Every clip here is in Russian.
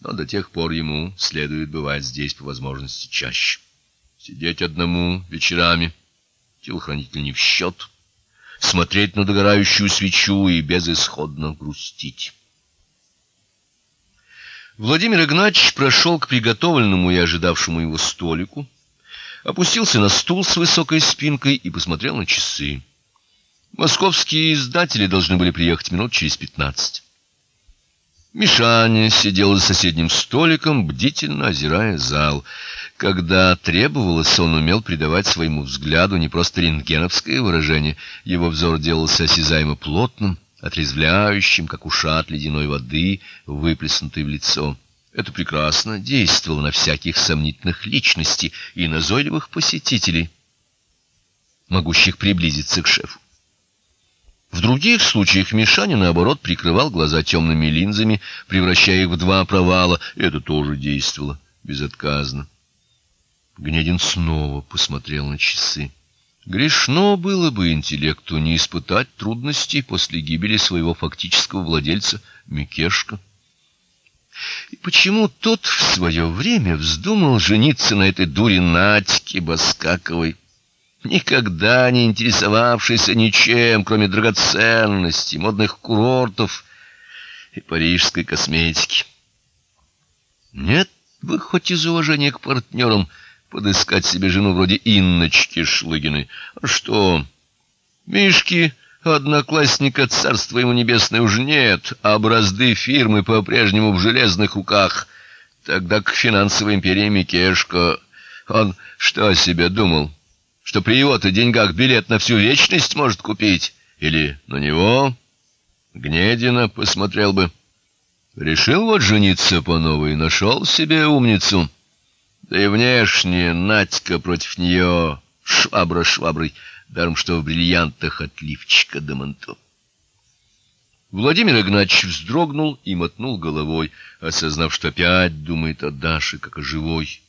но до тех пор ему следует бывать здесь по возможности чаще. Сидеть одному вечерами, телохранитель не в счет, смотреть на догорающую свечу и безысходно грустить. Владимир Игнатьевич прошел к приготовленному и ожидавшему его столику, опустился на стул с высокой спинкой и посмотрел на часы. Московские издатели должны были приехать минут через пятнадцать. Мишаня сидел за соседним столиком, бдительно озирая зал. Когда требовалось, он умел придавать своему взгляду не просто рентгеновское выражение, его взор делался осязаемо плотным, отрезвляющим, как ушат ледяной воды, выплеснутой в лицо. Это прекрасно действовало на всяких сомнительных личностей и назойливых посетителей, могущих приблизиться к шефу. Других случаях Мишаня наоборот прикрывал глаза темными линзами, превращая их в два провала, это тоже действовало безотказно. Гнедин снова посмотрел на часы. Грешно было бы интеллекту не испытать трудностей после гибели своего фактического владельца Микешка. И почему тот в свое время вздумал жениться на этой дуре Надьке Баскаковой? Никогда не интересовавшийся ничем, кроме драгоценностей, модных курортов и парижской косметики. Нет бы хоть из уважения к партнерам подыскать себе жену вроде Инночки Шлыгиной. А что? Мишки одноклассника царства ему небесное уж нет, а бразды фирмы по-прежнему в железных руках. Тогда к финансовой империи Микешка он что о себе думал? Что при его-то деньгах билет на всю вечность может купить, или на него Гнедина посмотрел бы. Решил вот жениться по новой, нашел себе умницу. Да и внешне Надька против нее швабра шваброй, даром что в бриллиантах от лифчика до манто. Владимир Игнатьевич вздрогнул и мотнул головой, осознав, что опять думает о Даше как о живой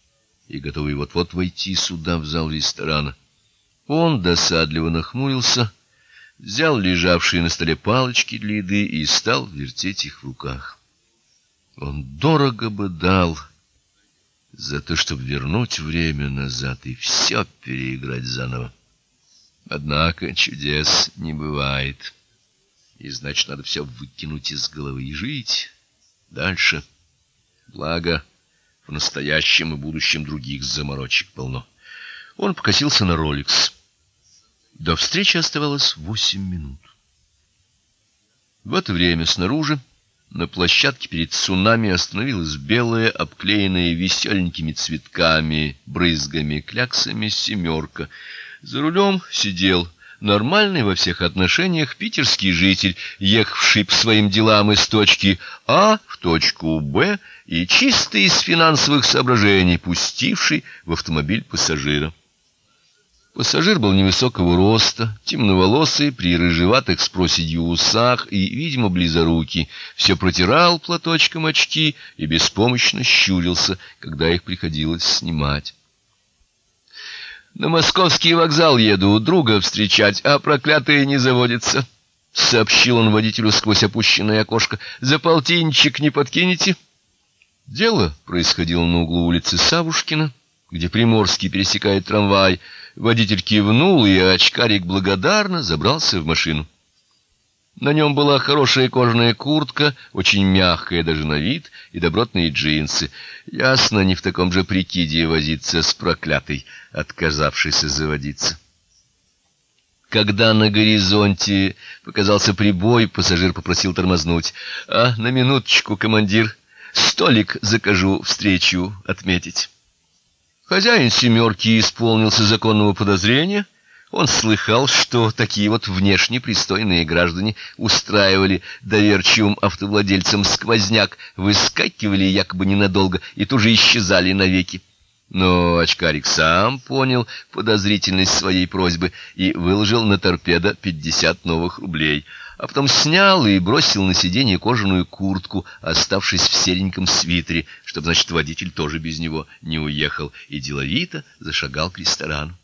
и готовый вот-вот войти сюда в зал ресторана. Он досадливо нахмурился, взял лежавшие на столе палочки для еды и стал вертеть их в руках. Он дорого бы дал за то, чтобы вернуть время назад и все переиграть заново. Однако чудес не бывает. И значит, надо все выкинуть из головы и жить дальше. Благо, в настоящем и будущем других заморочек полно. Он покосился на Rolex. До встречи оставалось восемь минут. В это время снаружи, на площадке перед цунами, остановилась белая, обклеенная веселенькими цветками, брызгами, кляксами семерка. За рулем сидел нормальный во всех отношениях питерский житель, ехавший по своим делам из точки А в точку Б и чисто из финансовых соображений пустивший в автомобиль пассажира. Пассажир был невысокого роста, темноволосый, при рыжеватых с проседью усах и, видимо, близорукий, все протирал платочком очки и беспомощно щурился, когда их приходилось снимать. На московский вокзал еду, друга встречать, а проклятые не заводится, сообщил он водителю сквозь опущенное окошко. За полтинчик не подкинете? Дело происходило на углу улицы Савушкина, где Приморский пересекает трамвай. Водитель кивнул, и очкарик благодарно забрался в машину. На нем была хорошая кожаная куртка, очень мягкая даже на вид, и добротные джинсы. Ясно, не в таком же прикиде возиться с проклятой, отказавшейся заводиться. Когда на горизонте показался прибой, пассажир попросил тормознуть. «А, на минуточку, командир, столик закажу встречу отметить». Хозяин семерки исполнился законного подозрения. Он слыхал, что такие вот внешне пристойные граждане устраивали доверчивым автовладельцам сквозняк, выскакивали якобы ненадолго и тут же исчезали навеки. Но очкарик сам понял подозрительность своей просьбы и выложил на торпедо пятьдесят новых рублей а потом снял и бросил на сиденье кожаную куртку, оставшись в сереньком свитере, чтобы, значит, водитель тоже без него не уехал, и деловито зашагал к ресторану.